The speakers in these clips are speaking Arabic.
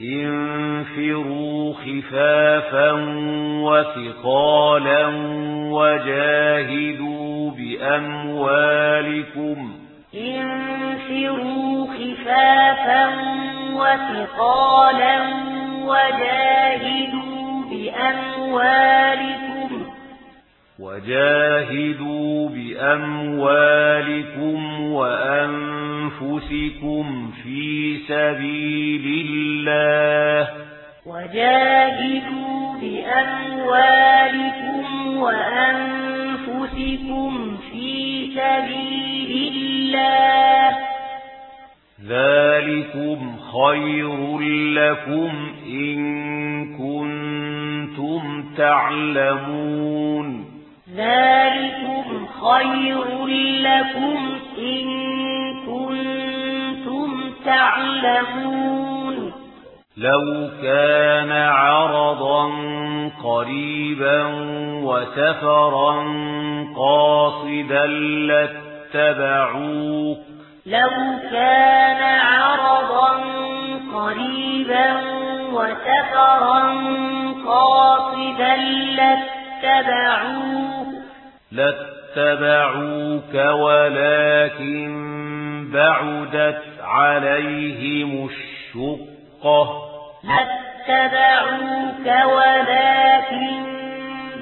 انفروا خفافا وثقالا وجاهدوا بأموالكم انفروا خفافا وثقالا وجاهدوا بأموالكم وجاهدوا بأموالكم أنفسكم في سبيل الله. وجاهدوا بأموالكم وأنفسكم في سبيل الله. ذلكم خير لكم إن كنتم تعلمون. ذلكم خير لكم إن كنتم تعلمون. لو كان عرضا قريبا وسفرا قاصدا لاتبعوك لو كان عرضا قريبا وسفرا قاصدا لاتبعوك لاتبعوك ولكن بعدت عليهم الشقة. ما اتبعوك ولكن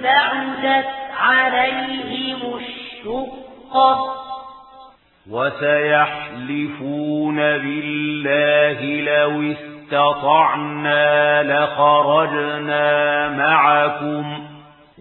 بعدت عليهم الشقة. وسيحلفون بالله لو استطعنا لخرجنا معكم.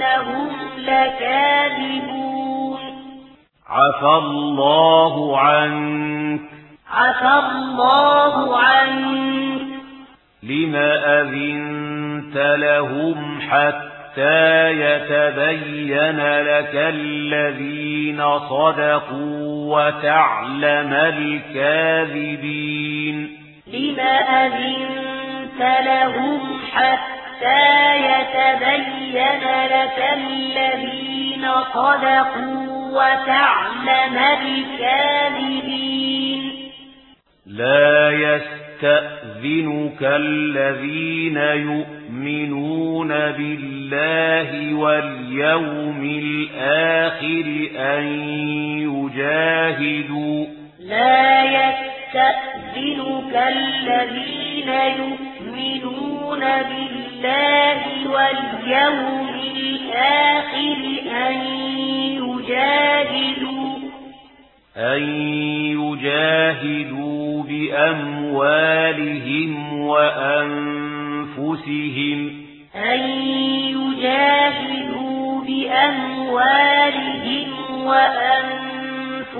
إنهم لكاذبون عفى الله عنك عفى الله عنك لما أذنت لهم حتى يتبين لك الذين صدقوا وتعلم الكاذبين لما أذنت لهم حتى حتى يتبين لك الذين وتعلم الكاذبين لا يستأذنك الذين يؤمنون بالله واليوم الآخر أن يجاهدوا لا يستأذنك الذين يؤمنون بالله بالله واليوم الآخر أن يجاهدوا أن يجاهدوا بأموالهم وأنفسهم أن يجاهدوا بأموالهم وأنفسهم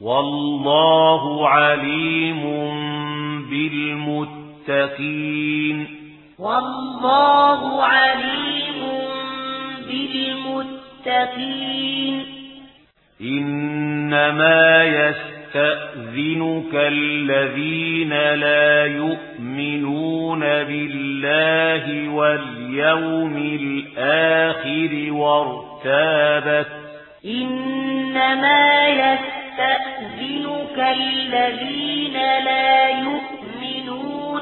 والله عليم بالمتقين المتقين والله عليم بالمتقين. إنما يستأذنك الذين لا يؤمنون بالله واليوم الآخر وارتابت. إنما يستأذنك الذين لا يؤمنون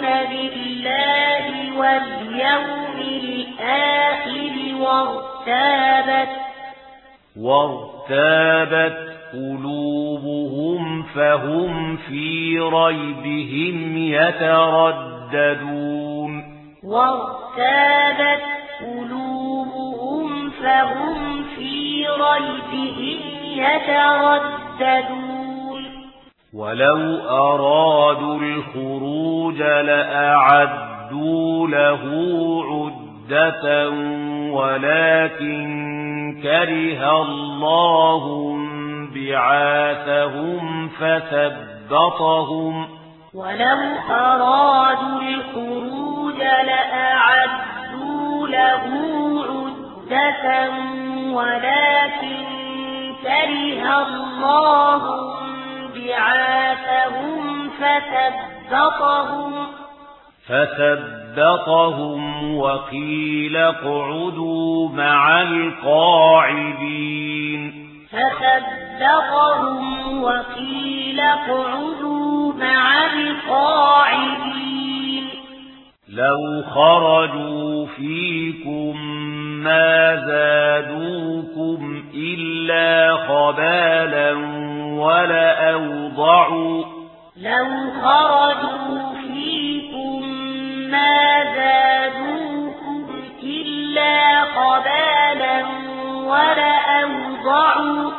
بالله واليوم الآخر وارتابت وارتابت قلوبهم فهم في ريبهم يترددون وارتابت قلوبهم فهم في ريبهم يترددون ولو أرادوا الخروج الخروج لأعدوا له عدة ولكن كره الله بعاثهم فثبطهم ولو أرادوا الخروج لأعدوا له عدة ولكن كره الله بعاثهم فثبطهم فثبطهم فثبطهم وقيل اقعدوا مع القاعدين فثبطهم وقيل اقعدوا مع القاعدين لو خرجوا فيكم ما زادوكم إلا خبالا ولأوضعوا لو خرجوا فيكم ما زادوكم إلا قبالا ولأوضعوا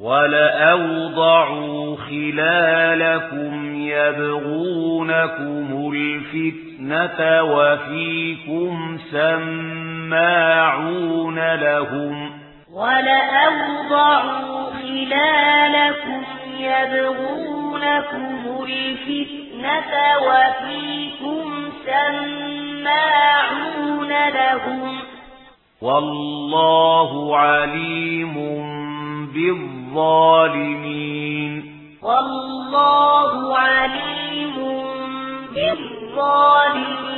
ولأوضعوا خلالكم يبغونكم الفتنة وفيكم سماعون لهم ولأوضعوا خلالكم يبغونكم الفتنة وفيكم سماعون لهم والله عليم بالظالمين. والله عليم بالظالمين.